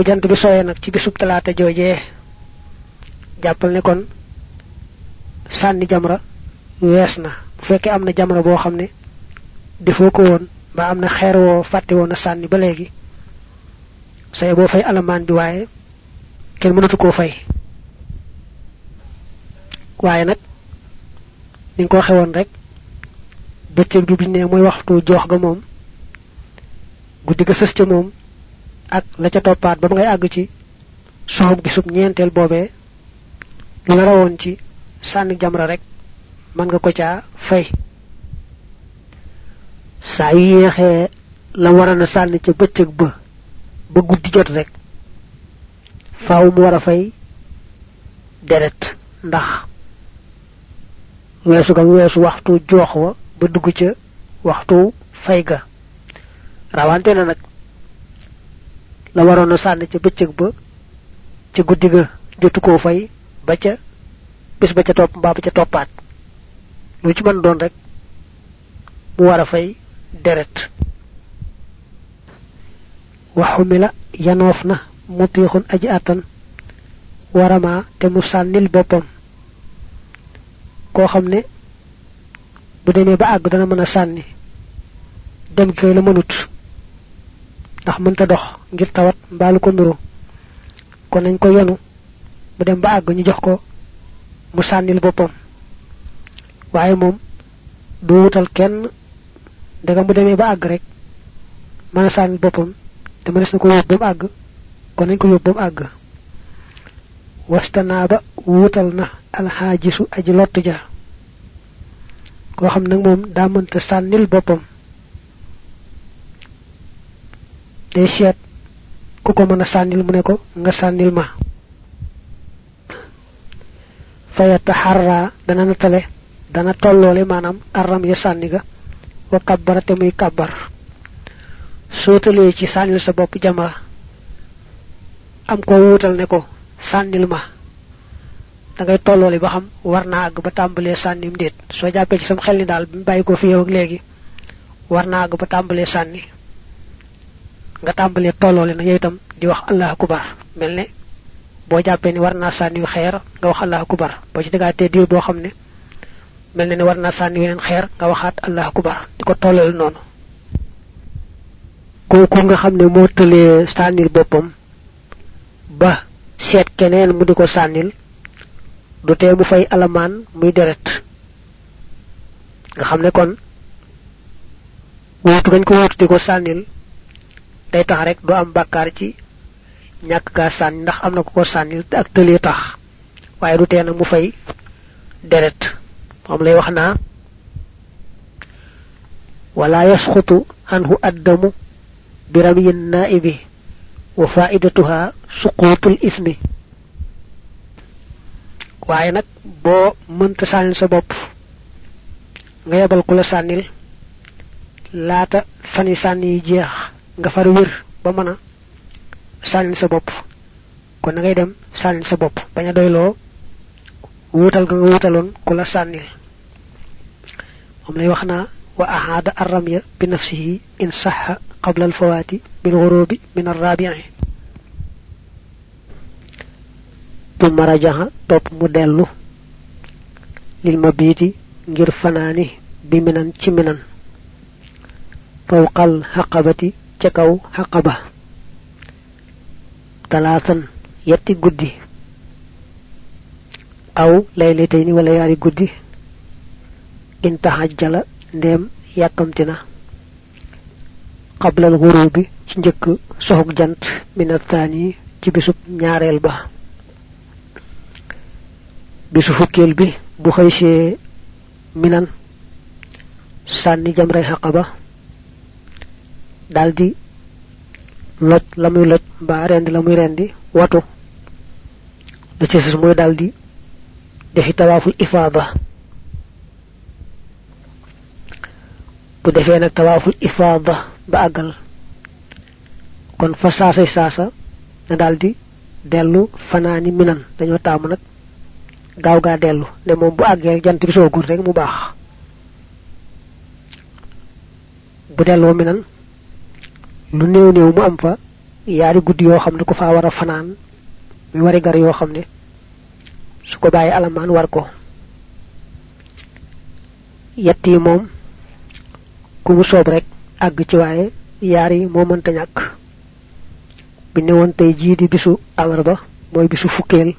bu jant bi soye nak ci bisub talata jojé jappal ne kon sanni jamra wees na. Bu fekkee am na jamra boo xam ne defoo ko woon ba am na xeer woo fàtte woon a sànni ba léegi say boo fay alamaan bi waaye kenn mënatu koo fay. Waaye nag ni ko xewoon rek bëccëg bi biñ ne mooy waxtu jox ga moom guddi ga moom ak la ca toppaat ba ngay àgg ci soxub gisub ñeenteel boobee lu la rawoon ci sànni jamra rek man nga ko caa fay. Saa yu yéexee la war na sànni ca bëccëg ba ba guddi jot rek faaw mu war a fay deret ndax weesu gam weesu waxtu joox wa ba dugg ca waxtu fay ga. Rawante na nag la waroon a sànni ca bëccëg ba ca guddi ga fay ba ca bis ba ca topp mbaa ba ca toppaat. Lu ci mën doon rek mu war a fay deret. Waxumila yanoof na mutiixun aji àttan warama te mu sànnil boppam. Koo xam ne bu demee ba àgg dana mën a sànni dem la mënut ndax mënta dox ngir tawat mbaalu ko nuru kon nañ ko yenu bu dem ba àgg ñu jox ko mu sànnil boppam. Waaye moom du wutal kenn daga mu demee ba àgg rek mën a sànni boppam te na ko yóbbu ba àgg kon nañ ko yóbbu ba mu àgg. Wastanaaba wutal na alxaajisu aji lott ja koo xam nag moom daa mënta sànnil day seet ku ko mën a sànnil mu ne ko nga sànnil ma dana natale dana tolloole maanaam arram ya sànni ga. Wa kabbara te muy kabbar. Sootalee ci sànnil sa bopp jamra am ko wuutal ne ko sànnil ma. Da ngay tolloole ba xam war naa àgg ba tàmbalee sànnim déet. Soo jàppee ci sam xel ni daal bi fi yow ak léegi. War naa ba tàmbalee sànni nga tàmbalee tolloole na yow itam di wax allah akubar mel ne boo jàppee ni war naa sànni xeer nga wax allah akubar boo ci tegaatee diir boo xam ne mel na ne war naa sànni weneen xeer nga waxaat allah akubar di ko kooku nga xam ne moo tëlee boppam ba seet keneen mu di ko sànnil du tee mu fay alamaan muy deret. Nga xam ne kon wuutu gañ ko wuutu di ko day tax rek du am bàkkaar ci ñàkk gaa sànni ndax am na ko ko sànnil ak tëlee tax. Waaye du mu fay deret. Moom lay wax naa wala anhu addamu naibi wa faidatuha suqutul ismi. Waaye nag boo mënta sànnil sa bopp nga yebal ku fani jeex nga far wér ba mën a sànnil sa bopp. Kon na ngay dem sànnil sa bopp bañ a wuutal nga nga moom lay wa ahaada arramya bi nafsihi in saxa qabla alfawaati bil ghurubi min arrabi'i tumma rajaha topp mu dellu lil mabiiti ngir fanaani bi minan ca kaw xaqaba talaatan yetti guddi. Aw laylatayni wala yaari guddi. In tahajjala ndem yàkkamti na qabla al ghurubi ci njëkk soxuk jant min athani ci bisub ñaareel ba. Bisu bi bu xëysee minan sànni jamray xaqaba daldi loj la muy loj mbaa rendi la muy rendi watu. Da ci sus muy daldi defi tawaaful ifaada. Bu defee nag tawaaful ifaada ba àggal. Kon fa saasa na daldi dellu fanaani minan. Dañoo taamu nag gaaw gaa dellu ne moom bu àggee jant bi soogul rek mu baax. Bu delloo minan lu néew néew mu am fa yaari guddi yoo xam ne ko faa war a fanaan muy wari gar yoo xam su ko bàyyi alamaan war ko. Yett yi moom ku mu soob rek àgg ci waaye yaar yi moo mënta ñàkk. Bi ne woon tey di bisu alarba mooy bisu fukkeel.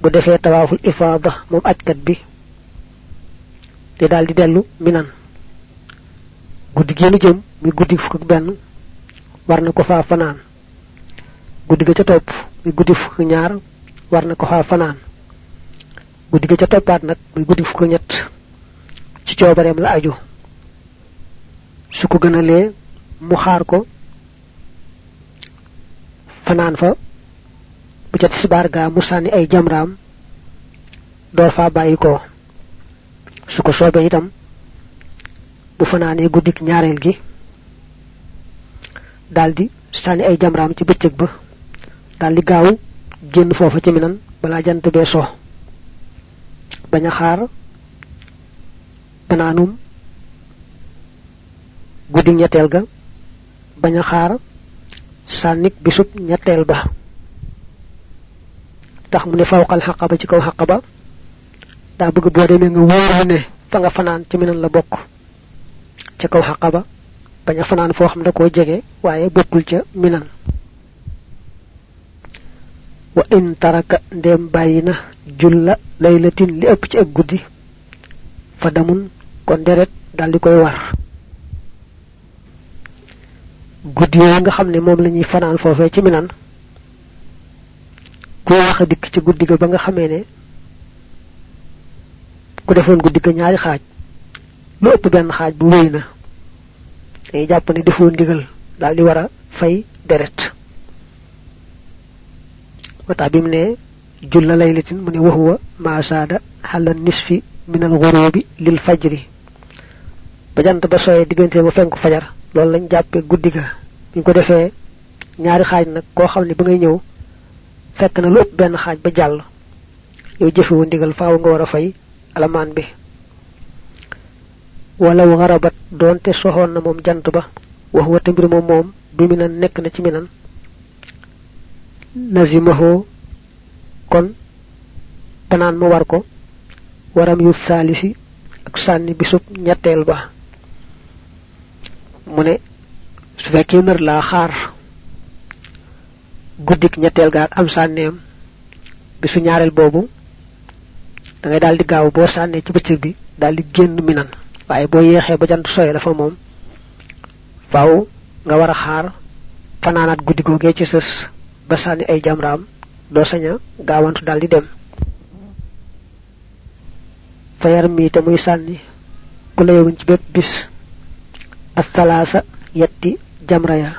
Bu defee tawaaful ifaada moom ajkat bi di daal di dellu minan. Guddi génn jëm muy guddi fukk ak benn war na ko faa fanaan. Guddi ga ca topp muy guddi fukk ñaar war na ko faa fanaan. Guddi ga ca toppaat nag muy guddi fukk ñett. Ci coobareem la aju. Su ko gënalee mu xaar ko fanaan fa. Bu ca tisbaar gaa mu sànni ay jamraam door faa bàyyi ko. Su ko soobee itam bu fanaanee guddik ñaareel gi daldi sànni ay jamraam ci bëccëg ba daldi gaaw génn foofa ci minan balaa jant bee so bañ a xaar banaanum guddi ñetteel ga bañ a xaar sànnik bisub ñetteel ba. Tax mu ne fawqal xaqaba ci kaw xaqaba daa bëgg boo demee nga wóoru ne fa nga fanaan ci minan la bokk ca kaw bañ a fanaan foo xam da koo jege waaye bokkul ca minan. Wa in taraka ndem bàyyi na julla laylatin li ëpp ci ak guddi fa damun kon deret dal di koy war. Guddi yooyu nga xam ne moom la ñuy fanaan ci minan ku wax dikk ci guddi ga ba nga xamee ne ku defoon guddi ga ñaari xaaj lu ëpp benn xaaj bu wéy na day jàpp ne defoo ndigal daal di war a fay deret. Wata bi mu ne julla laylatin mu ne waxuwa ma saada xala nisfi min al ghurubi lil fajri. Ba jant ba soyee diggante ba fenk fajar loolu lañ jàppee guddi ga. Buñ ko defee ñaari xaaj nag koo xam ne ba ngay ñëw fekk na lu ëpp benn xaaj ba jàll. Yow jëfewu ndigal faaw nga war a fay alamaan bi walaw xarabat doonte soxoon na moom jant ba wa tambir moom moom bi minan nekk na ci minan lazimaho kon banaan ma war ko waram yu saalisi ak sànni bisub ñetteel ba. Mu ne su fekkee nër laa xaar guddik ñetteel gaak am sànneem bisu ñaareel boobu da ngay daal gaaw ci bi minan waaye boo yeexee ba jant soye dafa moom faaw nga war a xaar fanaanaat guddi googee ci sës ba sànni ay jamraam doo saña gaawantu daal di dem. Fayar mi te muy sànni ku la yowuñ ci bépp bis astalaasa yetti jamra ya.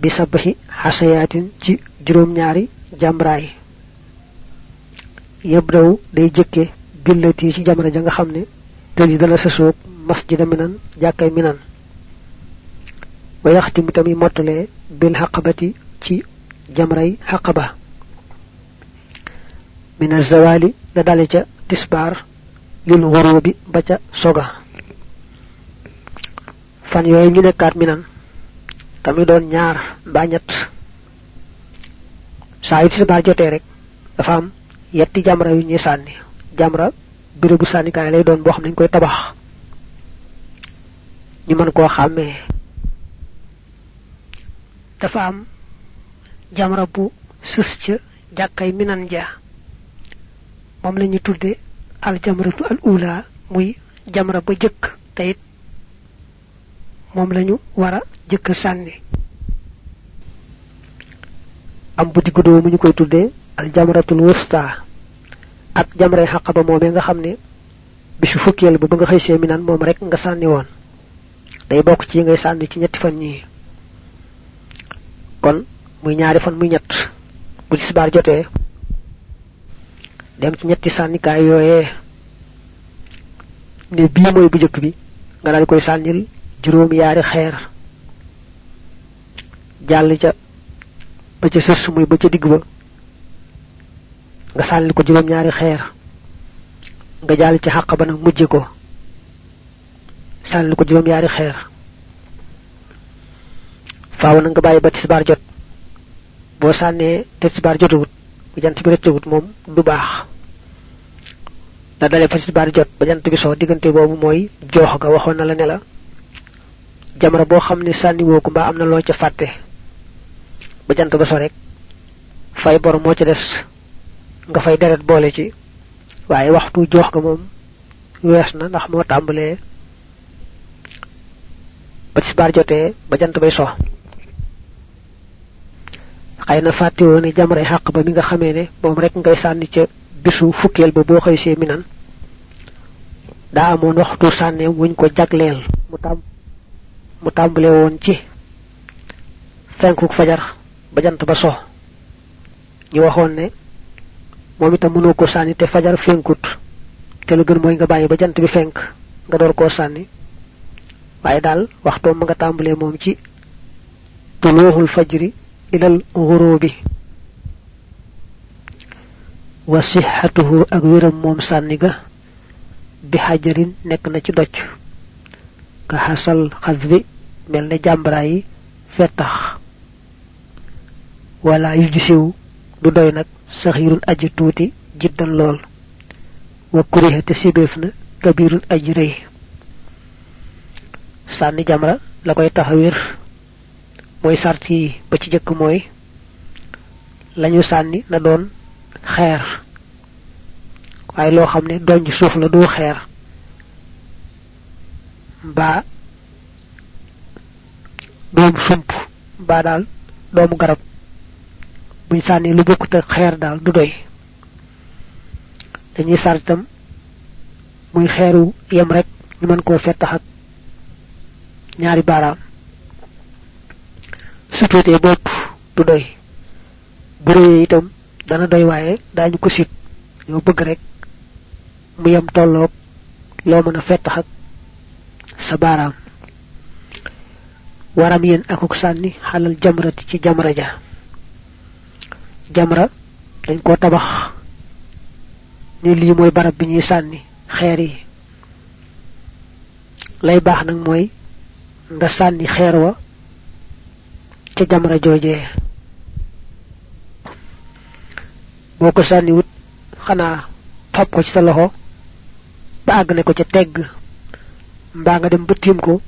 Bi sabaxi xasayaatin ci juróom ñaari jamraay yëpp daw day billati ci jamra ja nga xam ne tëj dana sësoog masjida minan jàkkay minan. Wa yaxti mu tamit mottalee bil xaqabati ci jamray xaqaba. Min azawali la dale ca tisbaar lil xurubi ba ca soga. Fan yooyu ñu nekkaat minan tamit doon ñaar yu tisbaar jotee rek dafa am yetti jamra yu ñuy sànni jamra bérébu sànnikaay lay doon boo xam dañ koy tabax. Ñu mën koo xàmmee. Dafa am jamra bu sës ca jàkkay minan ja moom la ñu tudde al jamratu al ula muy jamra ba jëkk. Te it moom lañu war a jëkk sànni. Am bu diggu doomu koy tuddee al jamratul wusta ak jamray xaqaba moomee nga xam ne bisu fukkeel ba ba nga xëy see minan moom rek nga sànni woon day bokk ci ngay sànni ci ñetti fan ñii kon muy ñaari fan muy ñett. Bu tisbaar jotee dem ci ñetti sànnikaay yooyee ne bii mooy bu jëkk bi nga daal koy sànnil juróom yaari xeer. Jàll ca ba ca sës muy ba ca digg ba nga sànnil ko juróom ñaari xeer nga jàll ci xàq ba nag mujje ko. Sànnil ko juróom yaari xeer. Faaw na nga bàyyi ba tisbaar jot. Boo sànnee te tisbaar jotuwut bu jant bi rëccagut moom du baax. Da dale fa tisbaar jot ba jant bi soo diggante boobu mooy joox ga waxoon na la ne la jamra boo xam ne sànni woo ko mbaa am na loo ca fàtte. Ba jant ba so rek fay bor moo ca des nga fay deret boole ci. Waaye waxtu joox ga moom wees na ndax moo tàmbalee ba tisbaar jotee ba jant bay so xëy na fàtte woon jamray xàq ba mi nga xamee ne moom rek ngay sànni ca bisu fukkeel ba boo xëy see minan. Daa amoon waxtu sànneem wuñ ko jagleel. Mu tàmb mu tàmbale woon ci fenkuk fajar ba jant ba so ñu waxoon moom itam mënoo ko sànni te fajar fenkut. Te la gën mooy nga bàyyi ba jant bi fenk nga door koo sànni. Waaye daal waxtoom ma nga tàmbalee ci tuluuxul fajri ilal xurubi wa sixatuhu ak wéram moom sànni ga bi xajarin nekk na ci docc ka xasal xas bi mel ne wala yu du doy nag saxirun aji tuuti jiddan lool. Wa kuriha te kabirun aji rëy. Jamra la koy tax a wér. Mooy sart yi ba ci jëkk mooy lañu sànni na doon xeer. Waaye loo xam ne donj suuf la du xeer. Mbaa doomu sump doomu garab buñ sànni lu bokkut ak xeer daal du doy dañuy sartam muy xeeru yem rek ñu mën koo fettax ak ñaari baaraam su tuutee bopp du doy bu itam dana doy waaye daañu ko sit ñoo bëgg rek mu yem tolloog loo mën a fettax ak sa baaraam waram akuk sànni xalal jamrati ci jamra ja jamra dañ ko tabax. Ni lii mooy barab bi ñuy sànni xeer yi. Lay baax nag mooy nga sànni xeer wa ca jamra joojee boo ko sànni wut xanaa fab ko ci sa loxo ba ne ko ca tegg. Mbaa nga dem ba tiim ko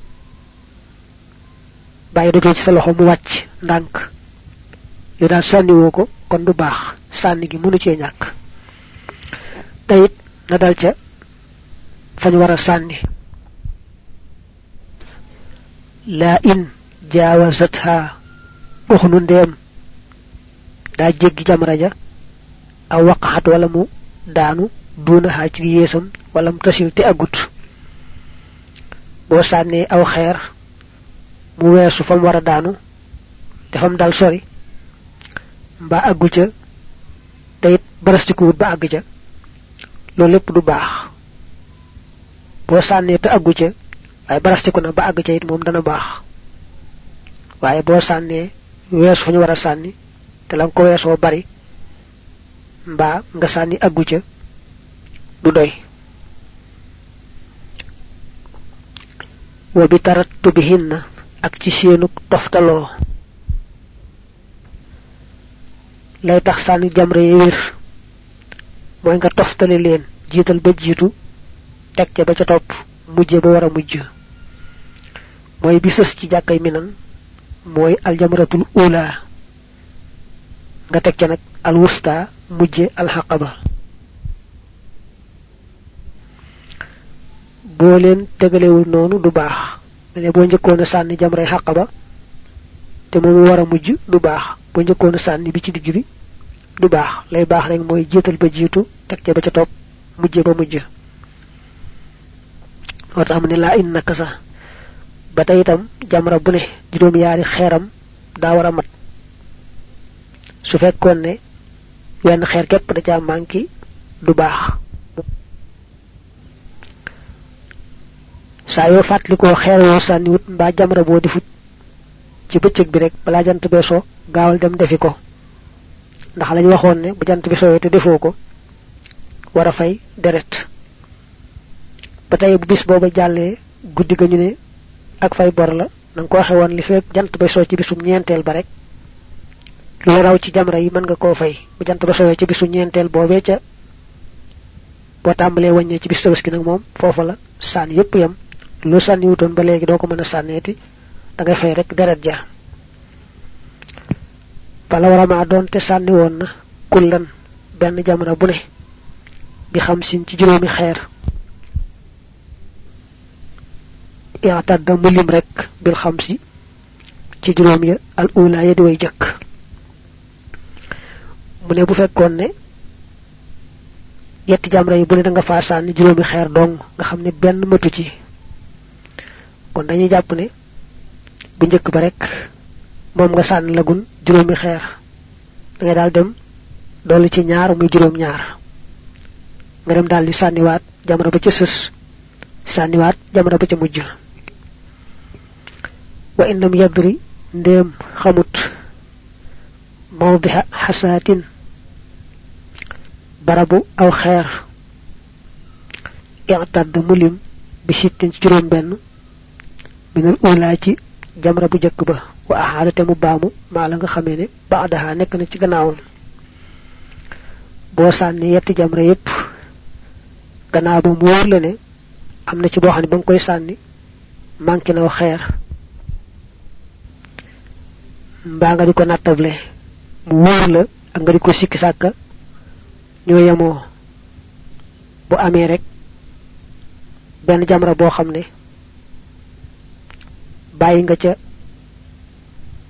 bàyyi dajoo ci sa loxo mu wàcc ndànk. Yow daal sànniwoo ko kon du baax. Sànni gi mënu cee ñàkk. Te it na dal ca fañ war a sànni. Laa in jaawasatha uxnu ndeem. Daa jéggi jamra ja. Aw waqaxat wala mu daanu duunaxaa ci wala mu tasil te agut. Boo sànnee aw xeer mu weesu fa mu war a daanu fam dal sori mbaa àggu ca te it barastikuwut ba àgg ca loolu lépp du baax. Boo sànnee te àggu ca waaye barastiku na ba àgg ca it moom dana baax. Waaye boo sànnee weesu fa ñu war a te la nga ko weesoo bari mbaa nga sànni àggu ca du doy. Wa bi ak ci toftaloo lay tax sànni jamra yi wér. Mooy nga toftale leen jiital ba jiitu teg ca ba ca topp mujje ba war a mujj. Bi ci minan mooy aljamratul ula. Nga teg ca nag al wusta mujje alxaqaba boo leen tegalewul noonu du baax. Ne boo njëkkoon a sànni jamray xaqaba te moom war a mujj du baax boo njëkkoon sànni bi ci digg bi du baax lay baax rek mooy jiital ba jiitu teg ca ba ca topp mujje ba mujj. Moo tax ne laa in naka sax ba tey itam jamra bu ne juróom yaari xeeram daa war a mat. Su fekkoon ne wenn xeer képp da caa manki du baax. Saa yoo fàttalikoo xeer woo sànni wut mbaa jamra boo defut ci bëccëg bi rek balaa jant bee so gaawal dem defi ko. Ndax lañ waxoon ne bu jant bi sooyee te defoo ko war a fay deret. Ba bu bis booba jàllee guddi ga ñu ne ak fay bor la nang ko waxe won li fek jant bay so ci bisum ñentel ba rek lu raw ci jamra yi man nga ko fay. Bu jant ba ci bisu ñentel bobé ca bo tambalé wagné ci bisu tabaski nak mom fofu la san yépp yam. Lu sanni wuton ba légui doko mëna sannéti da ngay fay rek deret ja. Bala wara ma donte sanni won na kullan ben jamra bu ne bi xam sin ci juroomi xeer. I'tadda mulim rek bil khamsi ci juroom ya al ula ya di way jëk mu ne bu fekkoon ne yetti jamra yi bu ne da nga fa sànni juroomi xeer dong nga xam ne benn matu ci. Kon dañuy jàpp ne bu njëkk ba rek moom nga sànni lagun juroomi xeer da ngay daal dem dolli ci ñaar muy juroom ñaar nga dem daal di sànniwaat jamra ba ca sës sànniwaat jamra ba ca mujj. Wa in lam yadri ndem xamut mawdiha hasatin barabu aw xeer. I'tad mulim bi sittin ci juróom benn minal ula ci jamra bu jëkk ba. Wa ahadate mu baamu maa la nga xamee ne baadaha nekk na ci gannaawam. Boo sànni yetti jamra yépp gannaaw ba mu wóor la ne am na ci boo xam ne ba nga koy sànni manqué na xeer. Mbaa nga di ko nattable mu wóor la ak nga di ko sikki sàkka ñoo yemoo. Bu amee rek benn jamra boo xam ne bàyyi nga ca.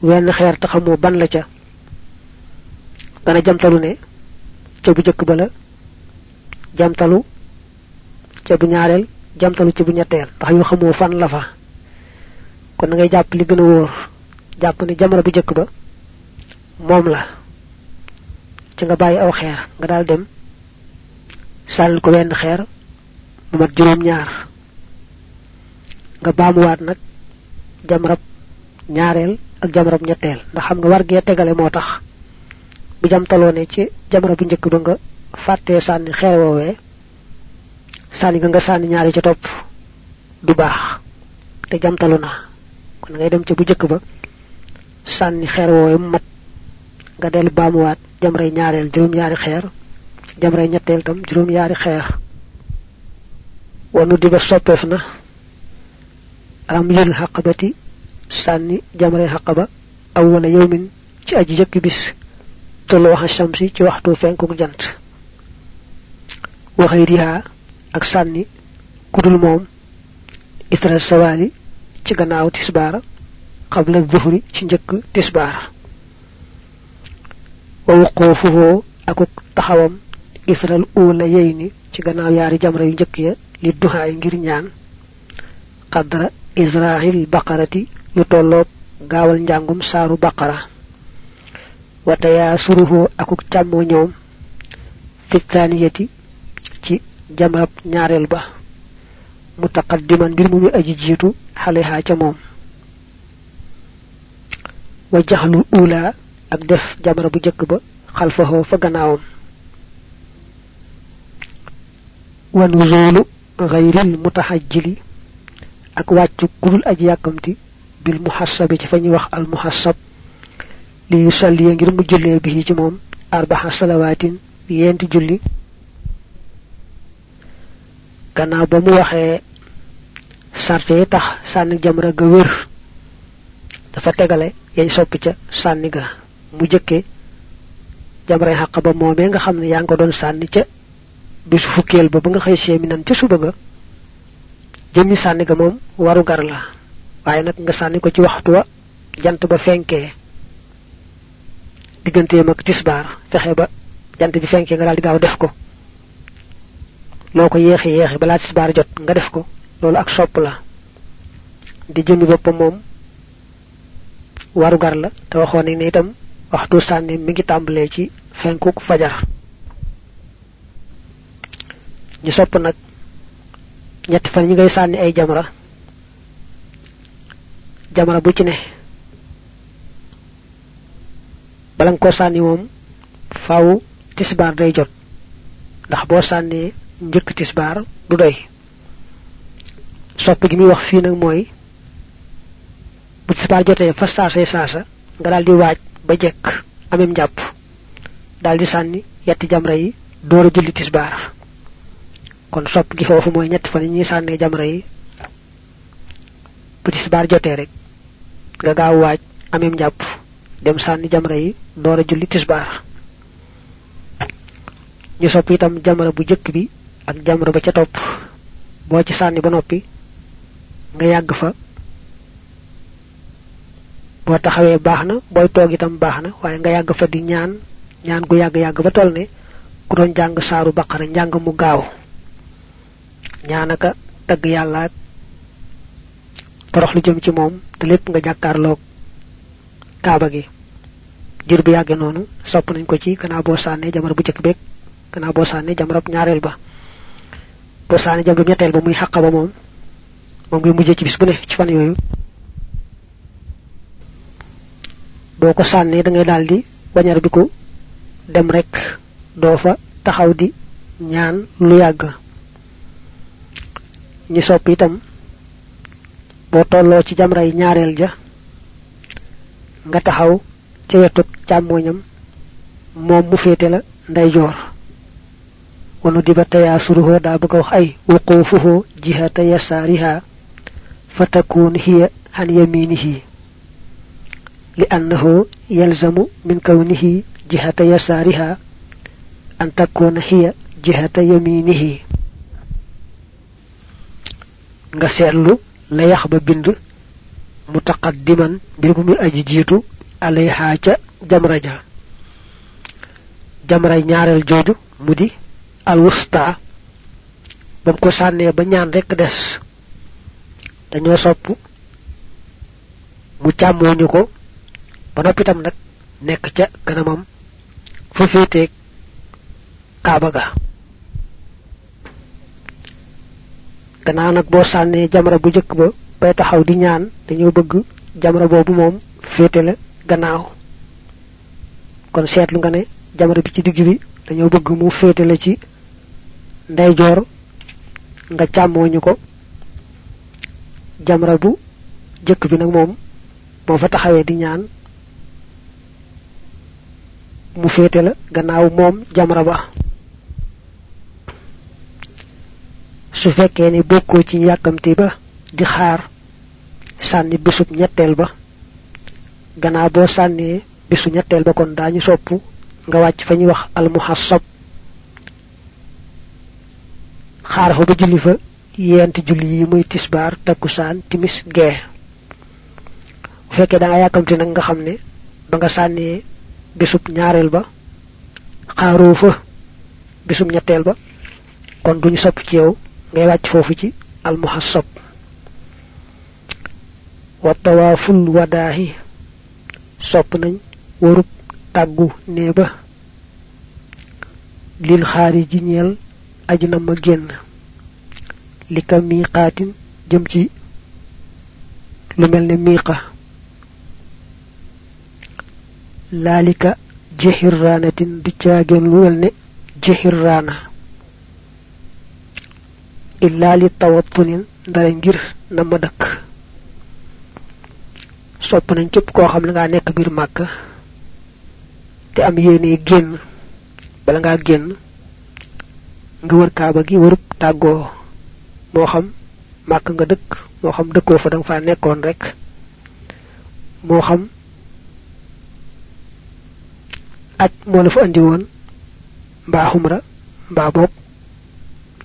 wenn xeer te xamoo ban la ca. dana jamtalu ne ca bu jëkk ba la jamtalu ca bu ñaareel jamtalu ci bu ñetteel. ndax yoo xamoo fan la fa. kon ngay jàpp li gën a wóor. jàpp ne jamono bu jëkk ba moom la. ci nga bàyyi aw xeer. nga daal dem sàll ko wenn xeer mu mat juróom ñaar nga baamuwaat nag jamrab ñaareel ak jamrab ñetteel. Ndax xam nga war gee tegale moo tax bu jamtaloo ne ci jamra bu njëkk ba nga fàttee sànni xeer woowee sànni nga nga sànni ñaari ci topp du baax te jamtalu na. Kon ngay dem ci bu njëkk ba sànni xeer woowee mat nga dellu baamuwaat jamray ñaareel juróom ñaari xeer jamray ñetteel tam juróom ñaari xeer wanu diba soppeef na ram yul haqabati sànni jamray haqaba awwala yawmin ci aji jëkk bis tollu waxa shamsi ci waxtu fenkuk jant. Waxay riha ak sànni kudul moom isra sawali ci gannaaw tisbaara qabla dhuhri ci njëkk tisbaar. Wa wuqufuhu akuk taxawam isral ula yeyni ci gannaaw yaari jamra yu njëkk ya li duhaay ngir ñaan. Qadra israhil baqarati lu tolloog gaawal njàngum saaru baqara wa tayaasuruhu akuk càmmo ñoom fi thaniyati ci jamrab ñaareel ba mutaqaddiman mbir mu mi aji jiitu xaleha ca moom wa jaxlu ula ak def jamra bu jëkk ba xalfaho fa gannaawam wa nuzulu ghayril mutahajjili ak wàccu kudul aji yàkkamti bil muhassabi ci fa ñuy wax al muhassab li yusalli ngir mu jullee bi ci moom arbaha salawatin yenti julli. Gannaaw ba mu waxee sarte yi tax sànni jamra ga wér. Dafa tegale yañ soppi ca sànni ga. Mu jëkke jamray xaq ba moomee nga xam ne yaa ko doon ca bisu fukkeel ba ba nga xëy ca suba ga jëmmi sànni ga moom waru gar la. Waaye nag nga sànni ko ci waxtu wa jant ba fenkee digganteem ak tisbaar fexe ba jant bi fenkee nga daal di gaaw def ko. Loo ko yeexe yeexe balaa tisbaar jot nga def ko. Loolu ak sopp la. Di jëmmi boppam moom waru gar la te waxoon ne itam waxtu sànni mi ngi tàmbalee ci fenkuk fajar. Ñu sopp nag ñetti fan ñi ngay sànni ay jamra. Jamra bu ci ne. Bala nga ko sànni moom faaw tisbaar day jot. Ndax boo sànnee njëkk tisbaar du doy. Sopp gi muy wax fii nag mooy bu tisbaar jotee fa saasay saasa nga daal di waaj ba jekk amem njàpp. Daal di sànni yetti jamra yi door julli tisbaar kon sopp gi foofu mooy ñetti fan ñuy sànnee jamra yi. Bu tisbaar jotee rek nga gaaw waaj amem njàpp dem sànni jamra yi door a julli ñu sopp itam jamra bu jëkk bi ak jamra ba ca topp. Boo ci sànni ba noppi nga yàgg fa. Boo taxawee baax na booy itam baax nga yàgg fa di ñaan. Ñaan gu yàgg yàgg ba toll ku doon jàng saaru njàng mu gaaw ñaanaka tagg yàlla torox lu jëm ci moom te lépp nga jàkkaarloog kaaba gi. Jir bu yàgge noonu sopp nañ ko ci gannaaw boo sànnee jamara bu jëkk beeg gannaaw boo sànnee jamarab ñaareel ba. Boo sànnee jamarab ñetteel ba muy xàqa ba moom moom ngay mujjee ci bis bu ne ci fan yooyu. Boo ko sànnee da ngay daal di bañar bi ko dem rek doo taxaw di ñaan lu yàgg ñi sopp itam boo tolloo ci jamray ñaareel ja. Nga taxaw ci wetu càmmooñam moom mu féete la ndeyjoor. Wanu diba tayasuruhu daa bëgg wax ay wuqufuhu jihata yasariha fatakun hiya an yaminihi li annahu yalzamu min kawnihi jihata yasariha an takuna hiya jihata yaminihi nga seetlu la yax ba bind mutaqaddiman muy aji jiitu alayha ca jamra ja. Jamra ñaareel jooju mu di al wusta bam ko sànnee ba ñaan rek des. Dañoo sopp mu càmmooñu ko ba noppi tam nag nekk ca kanamam gannaaw nag boo sànnee jamra bu jëkk ba, bay taxaw di ñaan, dañoo bëgg jamra boobu moom féete la gannaaw. Kon seetlu nga ne jamra bi ci digg bi dañoo bëgg mu féete la ci ndeyjoor, nga càmmooñu ko. Jamra bu jëkk bi nag moom boo fa taxawee di ñaan, mu féete la gannaaw moom jamra ba. Su fekkee ni bokkoo ci yàkkamti ba di xaar sànni bisub ñetteel ba gannaaw boo sànnee bisu ñetteel ba kon daañu sopp nga wàcc fa ñuy wax almuhassab. Xaar fa ba julli fa yenti julli yi muy tisbaar takkusaan timis gee. Bu fekkee da nga yàkkamti nag nga xam ne ba nga sànnee bisub ñaareel ba xaaroo fa ñetteel ba kon duñu sopp ci yow ngay wàcc foofu ci almuhassab. Wa tawaaful wadaahi sopp nañ warub tàggu nee ba lil xaari ji ñeel na ma génn. Li ka miiqaatin jëm ci lu mel ne miiqa. Laalika jexirraanatin du caageen lu mel ne jexirraana illaa li tawattunin ndare ngir na ma dëkk sopp nañ képp koo xam ne ngaa nekk biir màkk te am yéene génn bala ngaa génn nga wër kaaba gi wërub tàggoo moo xam màkk nga dëkk moo xam dëkkoo fa danga faa nekkoon rek moo xam aj moo la fa andi woon mbaa xumra mbaa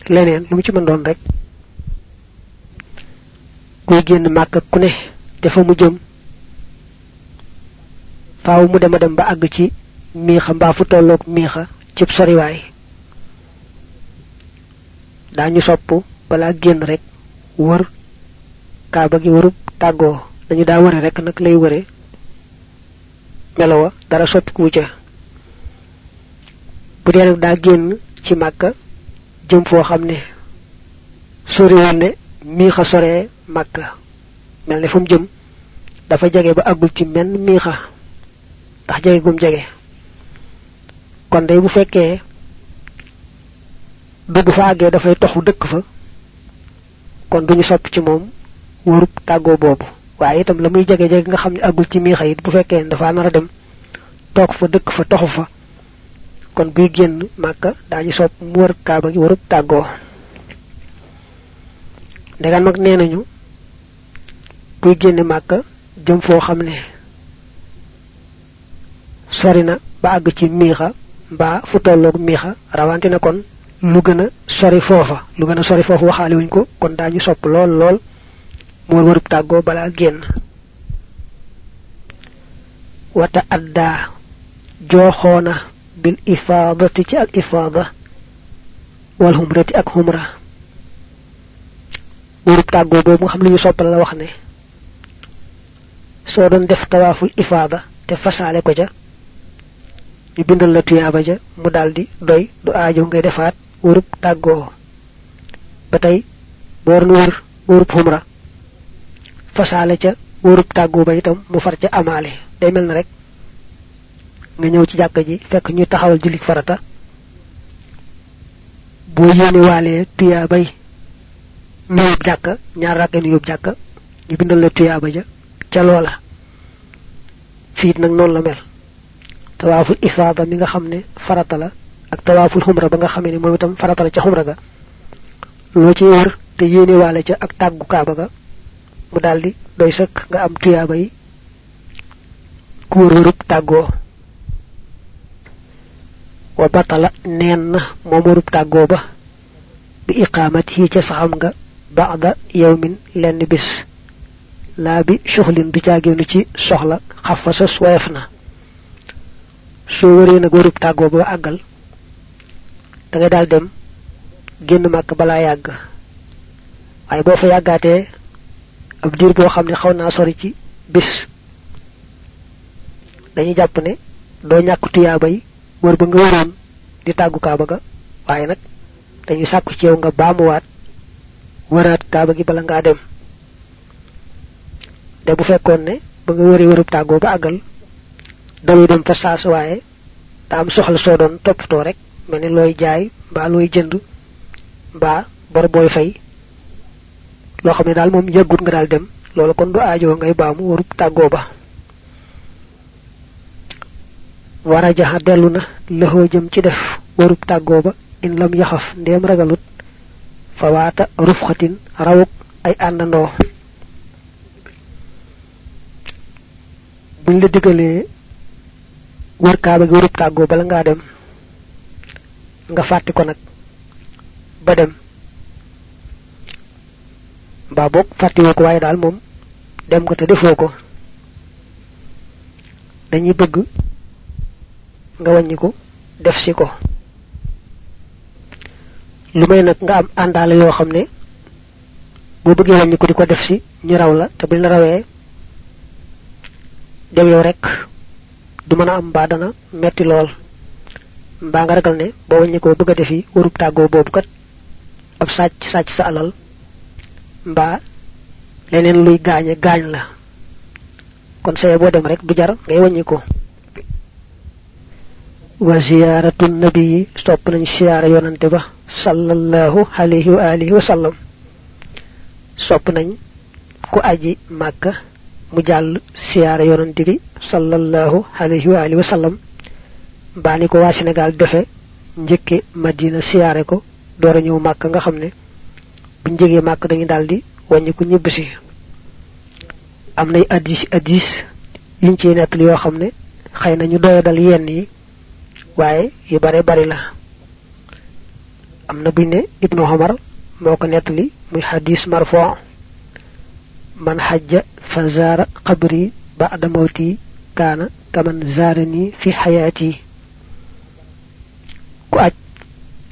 leneen lu mu ci mën doon rek. Kuy génn màkk ku ne te fa mu jëm faaw mu dema dem ba àgg ci miixa mbaa fu tolloog miixa cib soriwaay. Daañu sopp balaa génn rek wër kaaba gi wërub tàggoo. Dañu daa wëre rek nag lay wëre. Melowa dara soppiku ca. Bu dee daa génn ci màkka jëm foo xam ne soriwul ne miixa soree màkka mel ne fu mu jëm dafa jege ba àggul ci menn miixa ndax jege gum jege. Kon day bu fekkee dugg fa àggee dafay toxu dëkk fa kon duñu sopp ci moom warub tàggoo boobu. Waaye itam la muy jege jege nga xam ne àggul ci miixa it bu fekkee dafa nar a dem toog fa dëkk fa toxu fa kon buy génn màkka daañu sopp mu wër kaaba gi warub tàggoo. Ndegaan mag nee nañu kuy génne màkka jëm foo xam ne na ba àgg ci miixa mbaa fu tolloog miixa rawante na kon lu gën a sori foofa lu gën a sori foofu waxaale wuñ ko kon daañu sopp lool lool mu wër warub tàggoo balaa génn. Wata addaa jooxoona bil ifaadati ci al ifaada wal humrati ak humra wërub tàggoo boobu xam li ñu soppal la wax ne soo doon def tawaaful ifaada te fasaale ko ca ñu bindal la tuyaaba ja mu daldi doy du aajo ngay defaat wërub tàggoo ba tey boo doon wër wërub humra fasaale ca wërub tàggoo ba itam mu far ca amaale day mel na rek nga ñëw ci jàkk ji fekk ñu taxawal farata. boo yéene waalee tuyaabay nuyub jàkk ñaar rakke nuyub jàkk ñu bindal la tuyaaba ja ca loola. fiit nag noonu la mel. tawaaful ifaada mi nga xam ne farata la ak tawaaful xumra ba nga xamee ne moom itam farata la ca xumra ga. loo ci wër te yéene waale ca ak tàggu kaaba ga mu daldi doy sëkk nga am tuyaaba yi wërub tàggoo wa batala neen na moom wërub tàggoo ba bi iqaamat yi ca saxam nga ba'da yawmin lenn bis. Laa bi soxlin du caageenu ci soxla xafa sos woyof na. Soo wëree nag tàggoo ba da ngay daal dem génn màkk balaa yàgg. Waaye boo fa yàggaatee ab diir boo xam ne xaw naa sori ci bis dañuy jàpp ne doo ñàkk wër ba nga wëroon di tàggu kaaba ga waaye nag dañuy sàkku ci yow nga wëraat kaaba gi bala ngaa dem. De bu fekkoon ne ba nga wëri wërub tàggoo ba àggal daluy dem fa saas waaye da am soxla soo doon toppatoo rek mel ni looy jaay mbaa looy jënd mbaa bor booy fay loo xam ne daal moom nga daal dem loolu kon du aajoo ngay baamu wërub tàggoo ba wara jaxa dellu na lëxoo jëm ci def warub tàggoo ba in lam yaxaf ndéem ragalut fa waata rufxatin rawuk ay àndandoo buñ la digalee wër kaaba gi warub tàggoo bala ngaa dem nga fàtti ko nag ba dem. Mbaa boog fàttiwoo ko waaye daal moom dem nga te defoo ko. Dañuy bëgg nga wàññi ko def si ko. Lu may nag nga am àndaale yoo xam ne boo bëggee wàññi ko di def si ñu raw la te buñ la rawee dem yow rek du mën a am mbaa dana metti lool. Mbaa nga ragal ne boo wàññi ko bëgg a defi warub tàggoo boobu kat ab sàcc sàcc sa alal mbaa leneen luy gaañe gaañ la. Kon saye boo dem rek du jar ngay wàññi ko wa ziyaratu nabi. Sopp nañ siyaara yonante ba sallallahu alayhi wa alihi wa sallam sopp nañ ku aji màkka mu jàll siyaara yonante bi. Sallallahu alayhi wa alihi wa sallam mbaa ni ko waa Sénégal defe njëkke madina siyaare ko door a ñëw màkk nga xam ne. Buñ jegee màkk dañu daldi wàññi ko ñibbisi am nay addis addis yuñ ciy nettali yoo xam ne xëy ñu doya dal yenn yi waaye yu bare bari la. Am na buñ ne ibnu Umar moo ko nettali muy xadis marfo man xajja fa zaara qabri ba'da mawti kaana kaman zaarani fi xayaati. Ku aj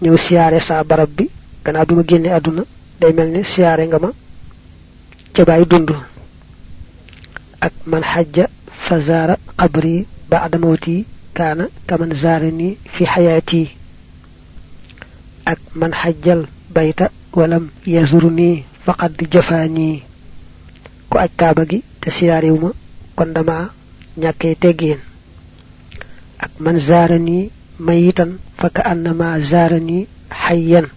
ñëw siyaare saa barab bi gannaaw bi ma génne àdduna day mel ni siyaare nga ma ca bàyyi dund. Ak man xajja fa zaara qabri ba'da كان كمن زارني في حياتي. أك من حجل بيت ولم يزرني فقد جفاني. كو أكابغي تسياري وما كندما نياكي تيغين. أك من زارني ميتا فكأنما زارني حيا.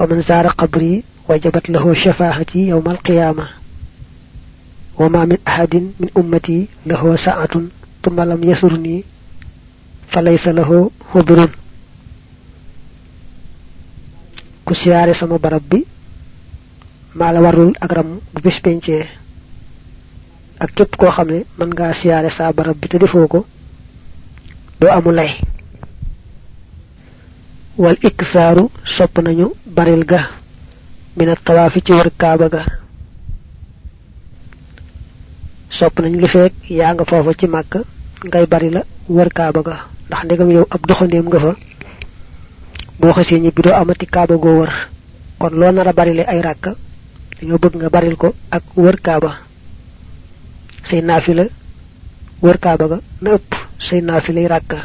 ومن زار قبري وجبت له شفاهتي يوم القيامة. وما من أحد من أمتي له ساعة thumma lam yasurni falaysa lahu hudrun. Ku siyaare sama barab bi maa la warul ak bu bis pencee ak képp koo xam ne mën ngaa siyaare saa barab bi te defoo ko amu lay. Wal baril ga. Min tawaafi ci kaaba ga sopp nañ li feek yaa nga foofa ci màkk ngay bari la wër kaaba ga. Ndax ndegam yow ab doxandeem nga fa boo xasee ñibbi doo amati kaaba goo wër. Kon loo nar a barile ay ràkk dañoo bëgg nga baril ko ak wër kaaba. Say naafila wër kaaba ga na ëpp say naafilay ràkka